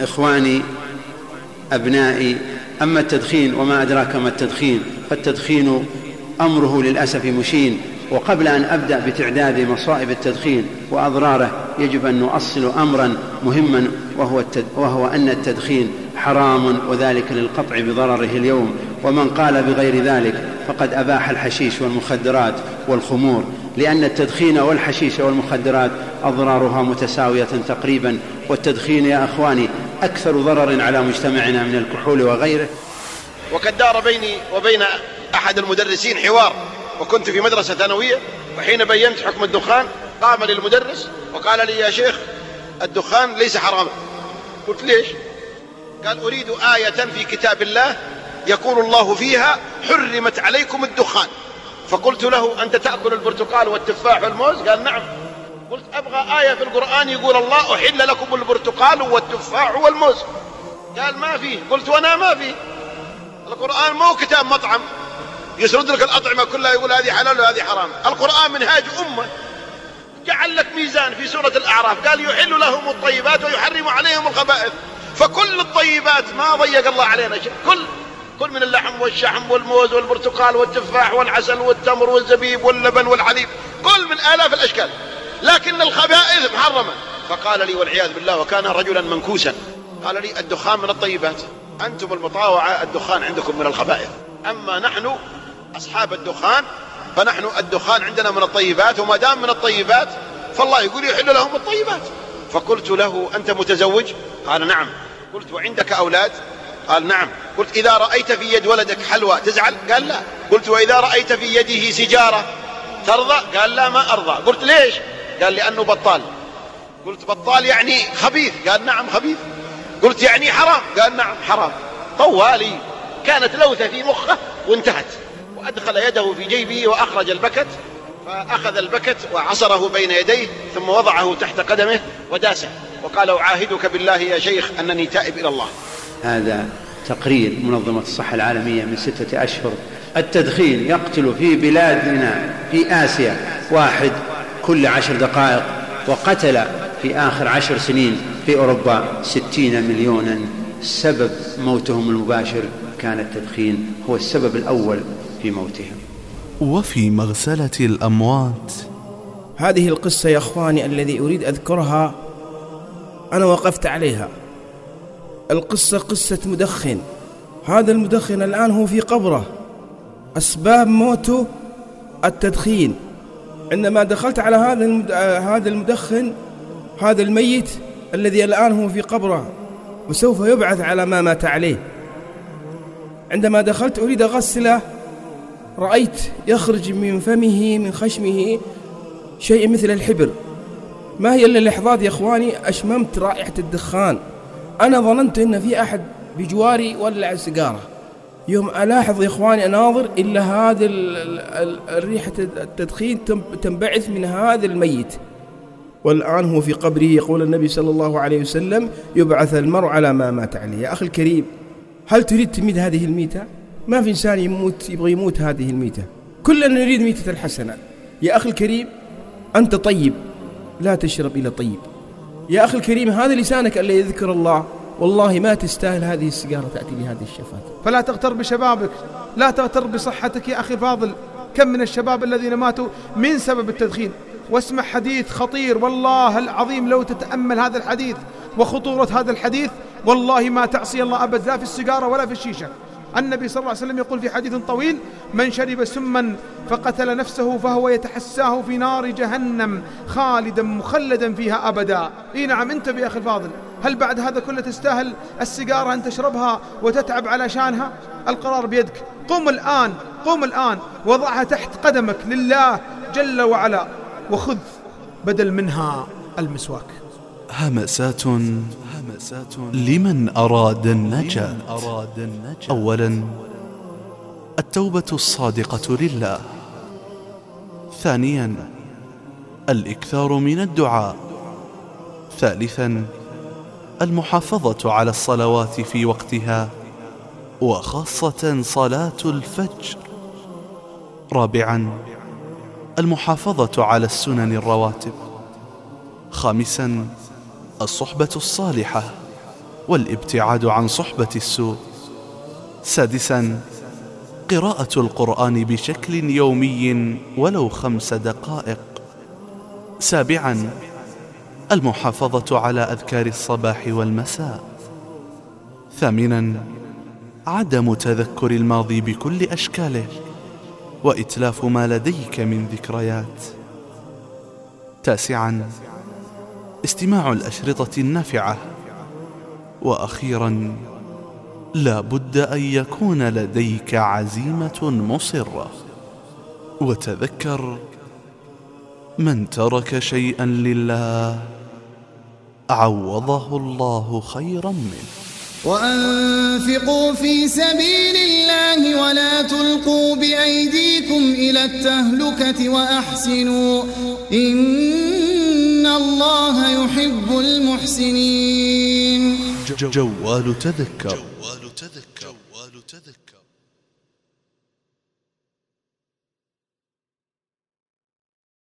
إخواني أبنائي أما التدخين وما أدراك ما التدخين فالتدخين أمره للأسف مشين وقبل أن أبدأ بتعداد مصائب التدخين وأضراره يجب أن نؤصل أمرا مهما وهو, التد... وهو أن التدخين حرام وذلك للقطع بضرره اليوم. ومن قال بغير ذلك فقد أباح الحشيش والمخدرات والخمور لأن التدخين والحشيش والمخدرات أضرارها متساوية تقريبا. والتدخين يا أخواني أكثر ضرر على مجتمعنا من الكحول وغيره. وقد دار بيني وبين أحد المدرسين حوار وكنت في مدرسة ثانوية وحين بينت حكم الدخان قام لي المدرس وقال لي يا شيخ الدخان ليس حراما. قلت ليش؟ قال أريد آية في كتاب الله يقول الله فيها حرمت عليكم الدخان. فقلت له أنت تأكل البرتقال والتفاح والموز؟ قال نعم. أبغى آية في القرآن يقول الله أحل لكم البرتقال والتفاح والموز. قال ما فيه قلت وأنا ما فيه القرآن مو كتاب مطعم. يسرد لك الأطعمة كلها يقول هذه حلال وهذه حرام. القرآن منهاج أمة. جعل لك ميزان في سورة الأعراف. قال يحل لهم الطيبات ويحرم عليهم الخبائث. فكل الطيبات ما ضيق الله علينا. شيء كل كل من اللحم والشحم والموز والبرتقال والتفاح والعسل والتمر والزبيب واللبن والحليب. كل من آلاف الأشكال. لكن الخبائث محرمة. فقال لي والعياذ بالله وكان رجلا منكوسا. قال لي الدخان من الطيبات. أنتم المطاوعة الدخان عندكم من الخبائث. أما نحن أصحاب الدخان فنحن الدخان عندنا من الطيبات وما دام من الطيبات فالله يقول يحل لهم الطيبات. فقلت له أنت متزوج؟ قال نعم. قلت وعندك أولاد؟ قال نعم. قلت إذا رأيت في يد ولدك حلوى تزعل؟ قال لا. قلت وإذا رأيت في يده سجارة ترضى؟ قال لا ما أرضى. قلت ليش؟ قال لأنه بطال. قلت بطال يعني خبيث. قال نعم خبيث. قلت يعني حرام. قال نعم حرام. طوالي. كانت لوثة في مخه وانتهت. وأدخل يده في جيبه وأخرج البكت. فأخذ البكت وعصره بين يديه ثم وضعه تحت قدمه وداسه. وقال أعاهدك بالله يا شيخ أنني تائب إلى الله. هذا تقرير منظمة الصحة العالمية من ستة أشهر. التدخين يقتل في بلادنا في آسيا واحد كل عشر دقائق وقتل في آخر عشر سنين في أوروبا ستين مليونا. سبب موتهم المباشر كان التدخين هو السبب الأول في موتهم. وفي مغسلة الأموات. هذه القصة يا أخواني الذي أريد أذكرها أنا وقفت عليها. القصة قصة مدخن. هذا المدخن الآن هو في قبره. أسباب موته التدخين. عندما دخلت على هذا هذا المدخن هذا الميت الذي الآن هو في قبره وسوف يبعث على ما مات عليه. عندما دخلت أريد أغسله رأيت يخرج من فمه من خشمه شيء مثل الحبر. ما هي إلا لحظات يا إخواني؟ أشممت رائحة الدخان. أنا ظننت أن في أحد بجواري ولع السيجارة يوم ألاحظ يا إخواني أناظر إلا هذا الريحة التدخين تنبعث من هذا الميت. والآن هو في قبره يقول النبي صلى الله عليه وسلم يبعث المرء على ما مات عليه. يا أخي الكريم هل تريد تميت هذه الميتة؟ ما في إنسان يموت يبغى يموت هذه الميتة. كلنا نريد ميتة الحسنة. يا أخي الكريم أنت طيب. لا تشرب إلى طيب. يا أخي الكريم هذا لسانك الذي يذكر الله. والله ما تستاهل هذه السيجارة تأتي بهذه الشفات فلا تغتر بشبابك لا تغتر بصحتك يا أخي فاضل. كم من الشباب الذين ماتوا من سبب التدخين؟ واسمع حديث خطير والله العظيم لو تتأمل هذا الحديث وخطورة هذا الحديث والله ما تعصي الله أبد لا في السيجارة ولا في الشيشة. النبي صلى الله عليه وسلم يقول في حديث طويل من شرب سما فقتل نفسه فهو يتحساه في نار جهنم خالدا مخلدا فيها أبدا. إي نعم انتبه يا أخي الفاضل هل بعد هذا كله تستاهل السيجارة أن تشربها وتتعب علشانها القرار بيدك. قم الآن قم الآن وضعها تحت قدمك لله جل وعلا وخذ بدل منها المسواك. همسات لمن أراد النجاة. أولا التوبة الصادقة لله. ثانيا الإكثار من الدعاء. ثالثا المحافظة على الصلوات في وقتها. وخاصة صلاة الفجر. رابعا المحافظة على السنن الرواتب. خامسا الصحبة الصالحة والابتعاد عن صحبة السوء. سادسا قراءة القرآن بشكل يومي ولو خمس دقائق. سابعا المحافظة على أذكار الصباح والمساء. ثامنا عدم تذكر الماضي بكل أشكاله وإتلاف ما لديك من ذكريات. تاسعا استماع الأشرطة النافعة. وأخيرا لا بد أن يكون لديك عزيمة مصرة. وتذكر من ترك شيئا لله عوضه الله خيرا منه. وأنفقوا في سبيل الله ولا تلقوا بأيديكم إلى التهلكة وأحسنوا. إن الله يحب المحسنين. جوال تذكر. جوال تذكر. جوال تذكر